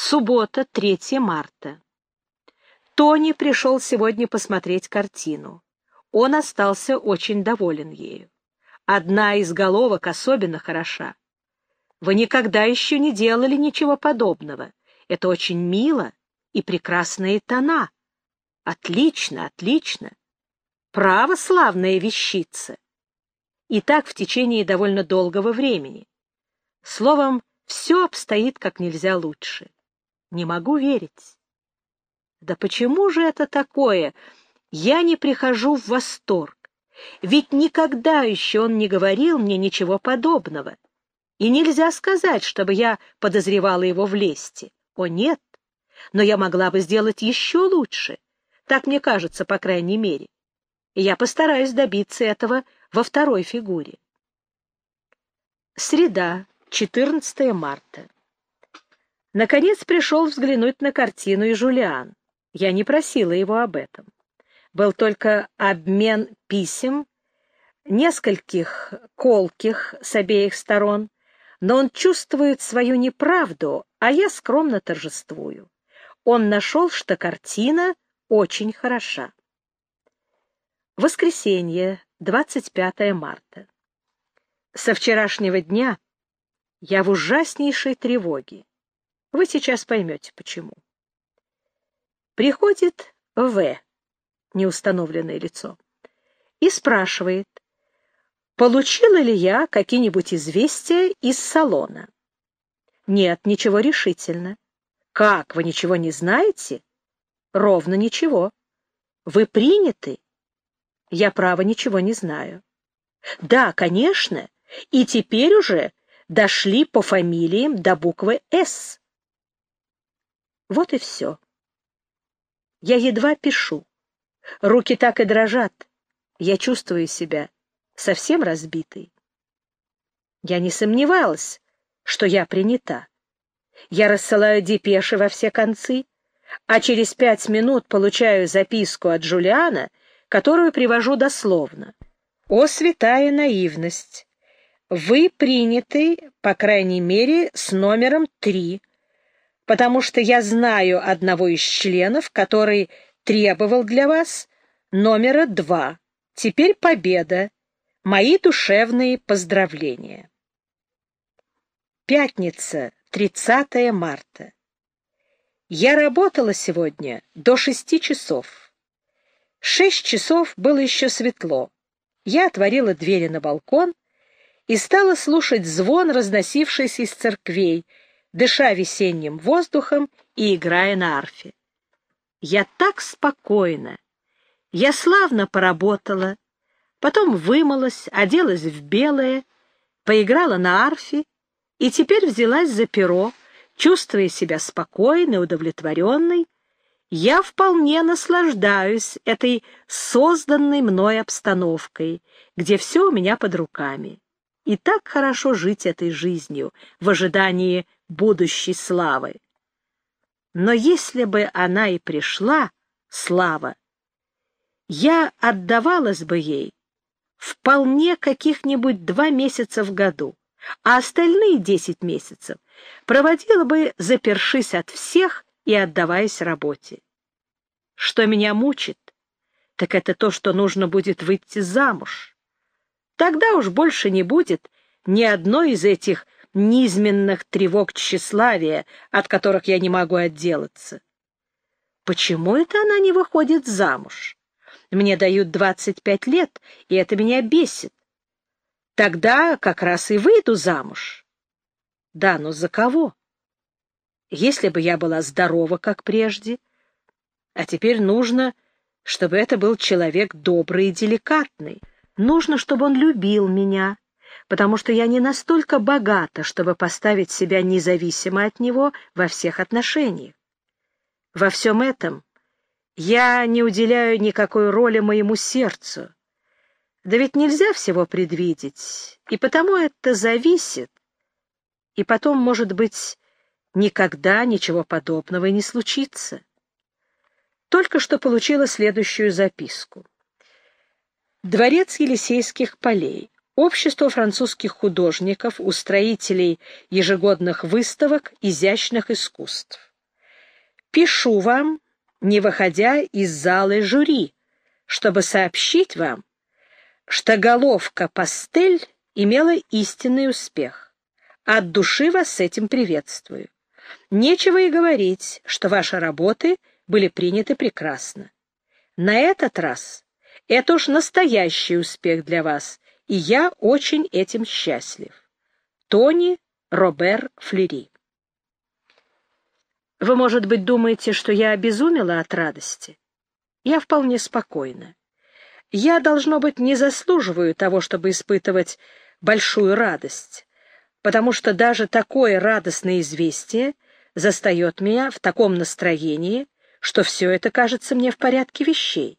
Суббота, 3 марта. Тони пришел сегодня посмотреть картину. Он остался очень доволен ею. Одна из головок особенно хороша. Вы никогда еще не делали ничего подобного. Это очень мило и прекрасные тона. Отлично, отлично. Право славная вещица. И так в течение довольно долгого времени. Словом, все обстоит как нельзя лучше. Не могу верить. Да почему же это такое? Я не прихожу в восторг. Ведь никогда еще он не говорил мне ничего подобного. И нельзя сказать, чтобы я подозревала его в лести. О, нет. Но я могла бы сделать еще лучше. Так мне кажется, по крайней мере. И я постараюсь добиться этого во второй фигуре. Среда, 14 марта. Наконец пришел взглянуть на картину и Жулиан. Я не просила его об этом. Был только обмен писем, нескольких колких с обеих сторон, но он чувствует свою неправду, а я скромно торжествую. Он нашел, что картина очень хороша. Воскресенье, 25 марта. Со вчерашнего дня я в ужаснейшей тревоге. Вы сейчас поймете, почему. Приходит В, неустановленное лицо, и спрашивает, получила ли я какие-нибудь известия из салона. Нет, ничего решительно. Как, вы ничего не знаете? Ровно ничего. Вы приняты? Я, право, ничего не знаю. Да, конечно, и теперь уже дошли по фамилиям до буквы «С». Вот и все. Я едва пишу. Руки так и дрожат. Я чувствую себя совсем разбитой. Я не сомневалась, что я принята. Я рассылаю депеши во все концы, а через пять минут получаю записку от Джулиана, которую привожу дословно. «О, святая наивность! Вы приняты, по крайней мере, с номером три, потому что я знаю одного из членов, который требовал для вас номера два. Теперь победа. Мои душевные поздравления. Пятница, 30 марта. Я работала сегодня до шести часов. Шесть часов было еще светло. Я отворила двери на балкон и стала слушать звон, разносившийся из церквей, дыша весенним воздухом и играя на арфе. Я так спокойно, я славно поработала, потом вымылась, оделась в белое, поиграла на арфе и теперь взялась за перо, чувствуя себя спокойной, удовлетворенной, я вполне наслаждаюсь этой созданной мной обстановкой, где все у меня под руками. И так хорошо жить этой жизнью в ожидании будущей славы. Но если бы она и пришла, слава, я отдавалась бы ей вполне каких-нибудь два месяца в году, а остальные десять месяцев проводила бы, запершись от всех и отдаваясь работе. Что меня мучит, так это то, что нужно будет выйти замуж. Тогда уж больше не будет ни одной из этих низменных тревог тщеславия, от которых я не могу отделаться. Почему это она не выходит замуж? Мне дают двадцать пять лет, и это меня бесит. Тогда как раз и выйду замуж. Да, но за кого? Если бы я была здорова, как прежде, а теперь нужно, чтобы это был человек добрый и деликатный. Нужно, чтобы он любил меня, потому что я не настолько богата, чтобы поставить себя независимо от него во всех отношениях. Во всем этом я не уделяю никакой роли моему сердцу. Да ведь нельзя всего предвидеть, и потому это зависит. И потом, может быть, никогда ничего подобного и не случится. Только что получила следующую записку. Дворец Елисейских полей. Общество французских художников, устроителей ежегодных выставок изящных искусств. Пишу вам, не выходя из залы жюри, чтобы сообщить вам, что головка «Пастель» имела истинный успех. От души вас с этим приветствую. Нечего и говорить, что ваши работы были приняты прекрасно. На этот раз это уж настоящий успех для вас, и я очень этим счастлив. Тони Робер Флери Вы, может быть, думаете, что я обезумела от радости? Я вполне спокойна. Я, должно быть, не заслуживаю того, чтобы испытывать большую радость, потому что даже такое радостное известие застает меня в таком настроении, что все это кажется мне в порядке вещей.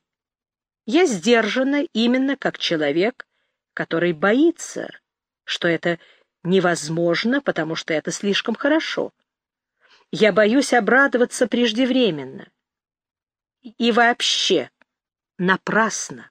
Я сдержана именно как человек, который боится, что это невозможно, потому что это слишком хорошо. Я боюсь обрадоваться преждевременно. И вообще напрасно.